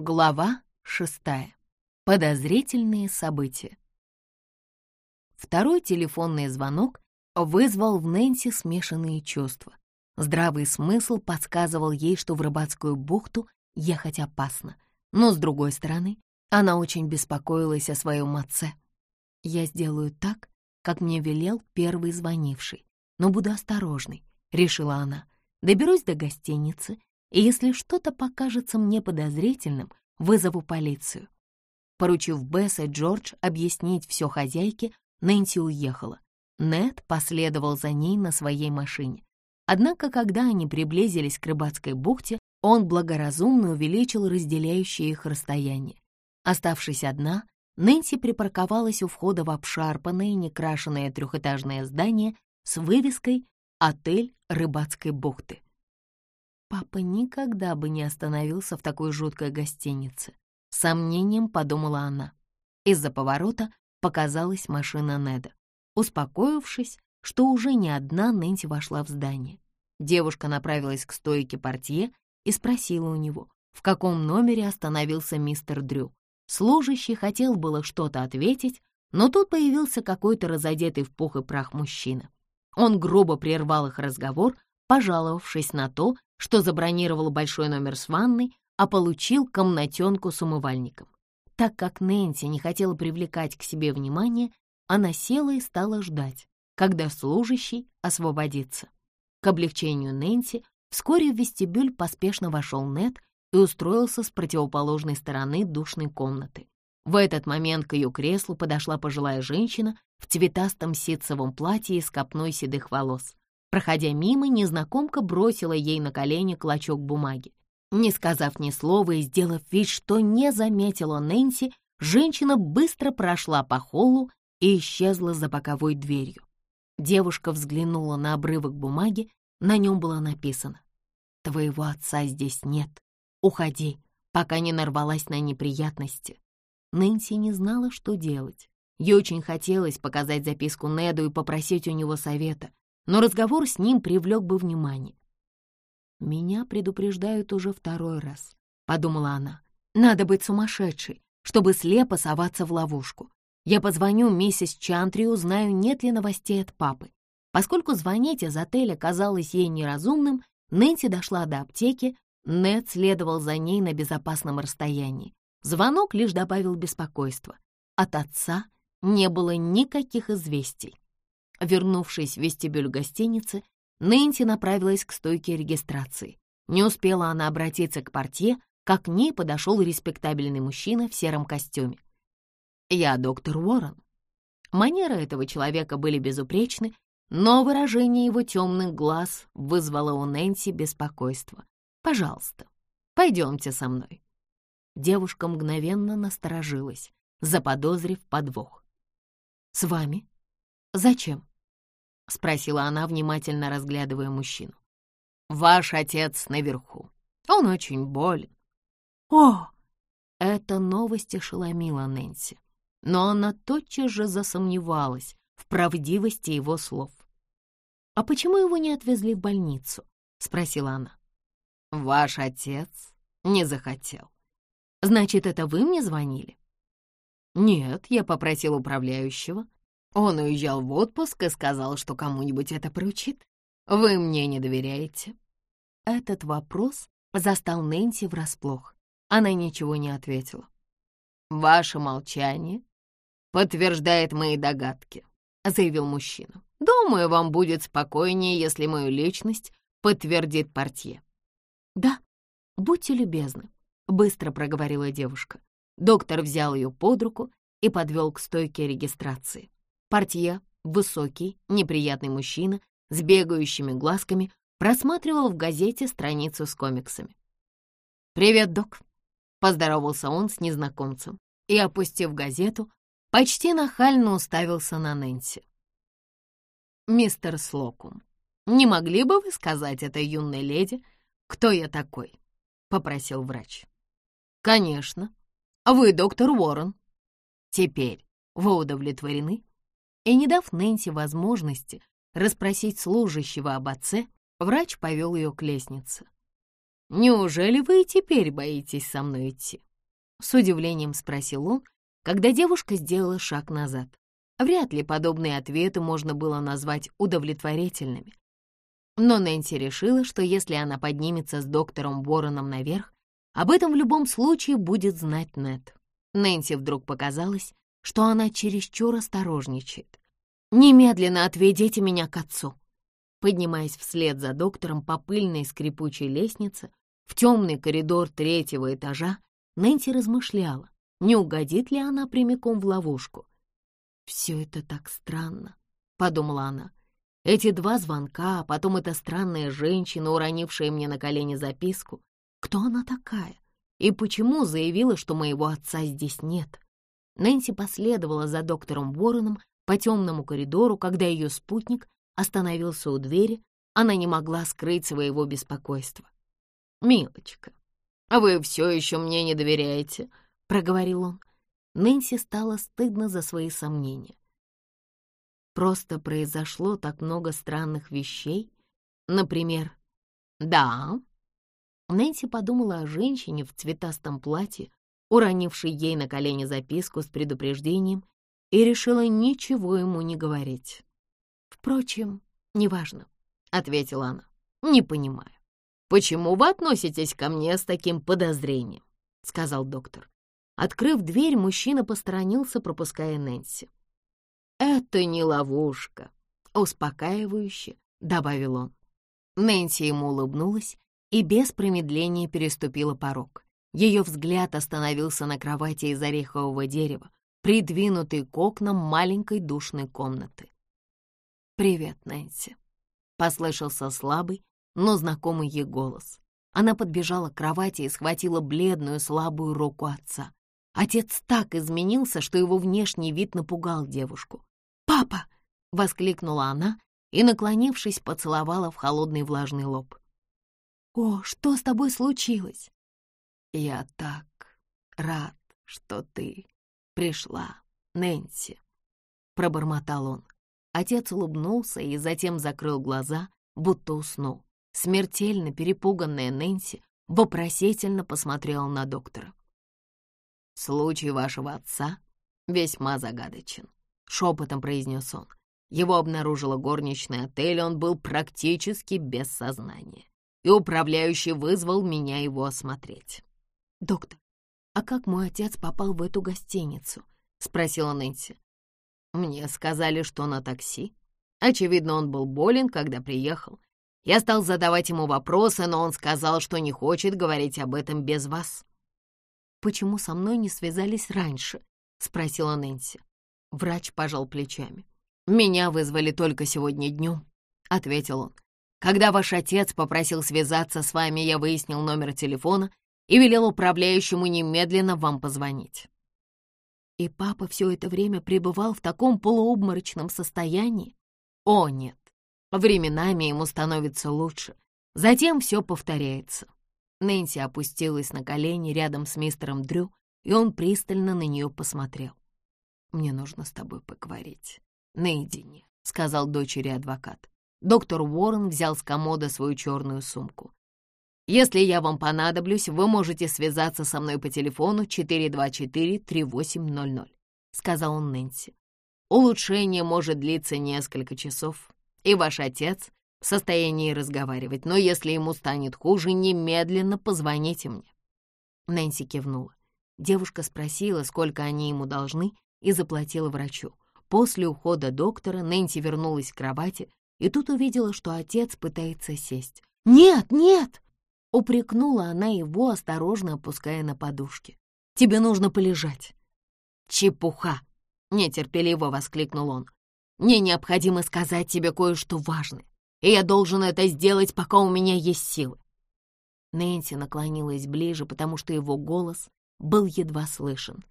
Глава шестая. Подозрительные события. Второй телефонный звонок вызвал в Нэнси смешанные чувства. Здравый смысл подсказывал ей, что в Рыбацкую бухту ехать опасно. Но, с другой стороны, она очень беспокоилась о своем отце. «Я сделаю так, как мне велел первый звонивший, но буду осторожной», — решила она. «Доберусь до гостиницы, и если что-то покажется мне подозрительным, вызову полицию». Поручив Бесс и Джордж объяснить все хозяйке, Нэнси уехала. Нед последовал за ней на своей машине. Однако, когда они приблизились к рыбацкой бухте, он благоразумно увеличил разделяющее их расстояние. Оставшись одна, Нэнси припарковалась у входа в обшарпанное, некрашенное трехэтажное здание с вывеской «Отель рыбацкой бухты». Папа никогда бы не остановился в такой жуткой гостинице. Сомнением подумала она. Из-за поворота показалась машина Неда. Успокоившись, что уже не одна, Нэнси вошла в здание. Девушка направилась к стойке портье и спросила у него, в каком номере остановился мистер Дрю. Служащий хотел было что-то ответить, но тут появился какой-то разодетый в пух и прах мужчина. Он грубо прервал их разговор, пожаловавшись на то, что забронировал большой номер с ванной, а получил комнатенку с умывальником. Так как Нэнси не хотела привлекать к себе внимание, она села и стала ждать, когда служащий освободится. К облегчению Нэнси вскоре в вестибюль поспешно вошел Нед и устроился с противоположной стороны душной комнаты. В этот момент к ее креслу подошла пожилая женщина в цветастом ситцевом платье и с копной седых волос. Проходя мимо, незнакомка бросила ей на колени клочок бумаги. Не сказав ни слова и сделав вид, что не заметила Нэнси, женщина быстро прошла по холлу и исчезла за боковой дверью. Девушка взглянула на обрывок бумаги, на нем было написано «Твоего отца здесь нет. Уходи, пока не нарвалась на неприятности». Нэнси не знала, что делать. Ей очень хотелось показать записку Неду и попросить у него совета, но разговор с ним привлек бы внимание. «Меня предупреждают уже второй раз», — подумала она. «Надо быть сумасшедшей, чтобы слепо соваться в ловушку. Я позвоню миссис Чантри и узнаю, нет ли новостей от папы». Поскольку звонить из отеля казалось ей неразумным, Нэнси дошла до аптеки, Нед следовал за ней на безопасном расстоянии. Звонок лишь добавил беспокойства. От отца не было никаких известий. Вернувшись в вестибюль гостиницы, Нэнси направилась к стойке регистрации. Не успела она обратиться к портье, как к ней подошел респектабельный мужчина в сером костюме. «Я доктор Уоррен». Манеры этого человека были безупречны, но выражение его темных глаз вызвало у Нэнси беспокойство. «Пожалуйста, пойдемте со мной». Девушка мгновенно насторожилась, заподозрив подвох. «С вами? Зачем?» — спросила она, внимательно разглядывая мужчину. «Ваш отец наверху. Он очень болен». «О!» Эта новость ошеломила Нэнси, но она тотчас же засомневалась в правдивости его слов. «А почему его не отвезли в больницу?» — спросила она. «Ваш отец не захотел». «Значит, это вы мне звонили?» «Нет, я попросил управляющего. Он уезжал в отпуск и сказал, что кому-нибудь это поручит. Вы мне не доверяете?» Этот вопрос застал Нэнси врасплох. Она ничего не ответила. «Ваше молчание подтверждает мои догадки», — заявил мужчина. «Думаю, вам будет спокойнее, если мою личность подтвердит портье». «Да, будьте любезны», — быстро проговорила девушка. Доктор взял ее под руку и подвел к стойке регистрации. Портье, высокий, неприятный мужчина с бегающими глазками, просматривал в газете страницу с комиксами. «Привет, док», — поздоровался он с незнакомцем и, опустив газету, почти нахально уставился на Нэнси. «Мистер Слокум, не могли бы вы сказать этой юной леди, кто я такой?» — попросил врач. «Конечно. Вы доктор Уоррен. Теперь вы удовлетворены?» И не дав Нэнси возможности расспросить служащего об отце, врач повел ее к лестнице. «Неужели вы и теперь боитесь со мной идти?» С удивлением спросил он, когда девушка сделала шаг назад. Вряд ли подобные ответы можно было назвать удовлетворительными. Но Нэнси решила, что если она поднимется с доктором Вороном наверх, об этом в любом случае будет знать Нет. Нэнси вдруг показалось, что она чересчур осторожничает. «Немедленно отведите меня к отцу». Поднимаясь вслед за доктором по пыльной скрипучей лестнице в темный коридор третьего этажа, Нэнси размышляла, не угодит ли она прямиком в ловушку. «Все это так странно», — подумала она. «Эти два звонка, а потом эта странная женщина, уронившая мне на колени записку. Кто она такая? И почему заявила, что моего отца здесь нет?» Нэнси последовала за доктором Вороном по темному коридору, когда ее спутник остановился у двери, она не могла скрыть своего беспокойства. «Милочка, а вы все еще мне не доверяете?» — проговорил он. Нэнси стало стыдно за свои сомнения. Просто произошло так много странных вещей. Например, «Да». Нэнси подумала о женщине в цветастом платье, уронившей ей на колени записку с предупреждением, и решила ничего ему не говорить. «Впрочем, неважно», — ответила она. «Не понимаю, почему вы относитесь ко мне с таким подозрением?» — сказал доктор. Открыв дверь, мужчина посторонился, пропуская Нэнси. «Это не ловушка», — успокаивающе добавил он. Нэнси ему улыбнулась и без промедления переступила порог. Ее взгляд остановился на кровати из орехового дерева, придвинутой к окнам маленькой душной комнаты. «Привет, Нэнси», — послышался слабый, но знакомый ей голос. Она подбежала к кровати и схватила бледную слабую руку отца. Отец так изменился, что его внешний вид напугал девушку. «Папа!» — воскликнула она и, наклонившись, поцеловала в холодный влажный лоб. «О, что с тобой случилось?» «Я так рад, что ты пришла, Нэнси», — пробормотал он. Отец улыбнулся и затем закрыл глаза, будто уснул. Смертельно перепуганная Нэнси вопросительно посмотрела на доктора. «Случай вашего отца весьма загадочен», — шепотом произнес он. Его обнаружила горничная отеля, он был практически без сознания, и управляющий вызвал меня его осмотреть. «Доктор, а как мой отец попал в эту гостиницу?» — спросила Нэнси. «Мне сказали, что на такси. Очевидно, он был болен, когда приехал. Я стал задавать ему вопросы, но он сказал, что не хочет говорить об этом без вас почему со мной не связались раньше?» — спросила Нэнси. Врач пожал плечами. «Меня вызвали только сегодня днем», — ответил он. «Когда ваш отец попросил связаться с вами, я выяснил номер телефона и велел управляющему немедленно вам позвонить». И папа все это время пребывал в таком полуобморочном состоянии? О, нет. Временами ему становится лучше. Затем все повторяется. Нэнси опустилась на колени рядом с мистером Дрю, и он пристально на нее посмотрел. «Мне нужно с тобой поговорить. Наедине», — сказал дочери адвокат. Доктор Уоррен взял с комода свою черную сумку. «Если я вам понадоблюсь, вы можете связаться со мной по телефону 424-3800», — сказал он Нэнси. «Улучшение может длиться несколько часов, и ваш отец в состоянии разговаривать, но если ему станет хуже, немедленно позвоните мне». Нэнси кивнула. Девушка спросила, сколько они ему должны, и заплатила врачу. После ухода доктора Нэнси вернулась к кровати и тут увидела, что отец пытается сесть. «Нет, нет!» — упрекнула она его, осторожно опуская на подушке. «Тебе нужно полежать». «Чепуха!» — нетерпеливо воскликнул он. «Мне необходимо сказать тебе кое-что важное и я должен это сделать, пока у меня есть силы. Нэнси наклонилась ближе, потому что его голос был едва слышен.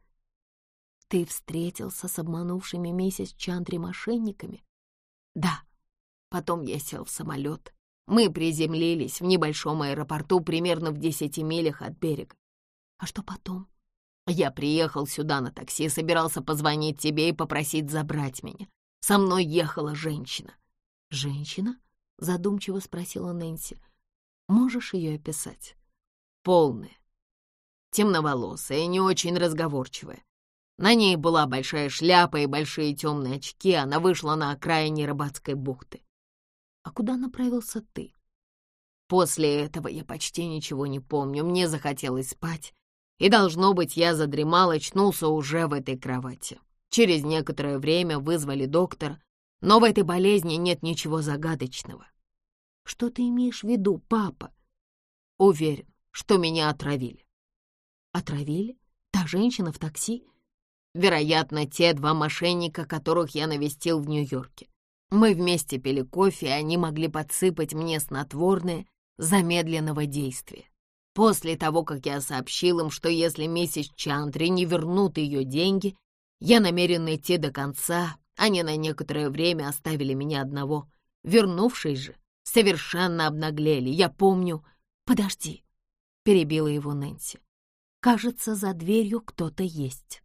«Ты встретился с обманувшими месяц Чандри мошенниками?» «Да». Потом я сел в самолет. Мы приземлились в небольшом аэропорту примерно в десяти милях от берега. «А что потом?» «Я приехал сюда на такси, собирался позвонить тебе и попросить забрать меня. Со мной ехала женщина». «Женщина?» — задумчиво спросила Нэнси. «Можешь ее описать?» «Полная, темноволосая, не очень разговорчивая. На ней была большая шляпа и большие темные очки, она вышла на окраине рыбацкой бухты. А куда направился ты? После этого я почти ничего не помню, мне захотелось спать. И, должно быть, я задремал, очнулся уже в этой кровати. Через некоторое время вызвали доктора, но в этой болезни нет ничего загадочного. Что ты имеешь в виду, папа? Уверен, что меня отравили. Отравили? Та женщина в такси? Вероятно, те два мошенника, которых я навестил в Нью-Йорке. Мы вместе пили кофе, и они могли подсыпать мне снотворное замедленного действия. После того, как я сообщил им, что если миссис Чантри не вернут ее деньги, я намерен идти до конца, они на некоторое время оставили меня одного. Вернувшись же, совершенно обнаглели. Я помню... Подожди, перебила его Нэнси. Кажется, за дверью кто-то есть.